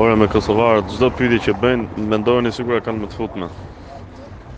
Ora me kosovarët, çdo pyetje që bëjnë, mendojnë sikur e kanë më të futme.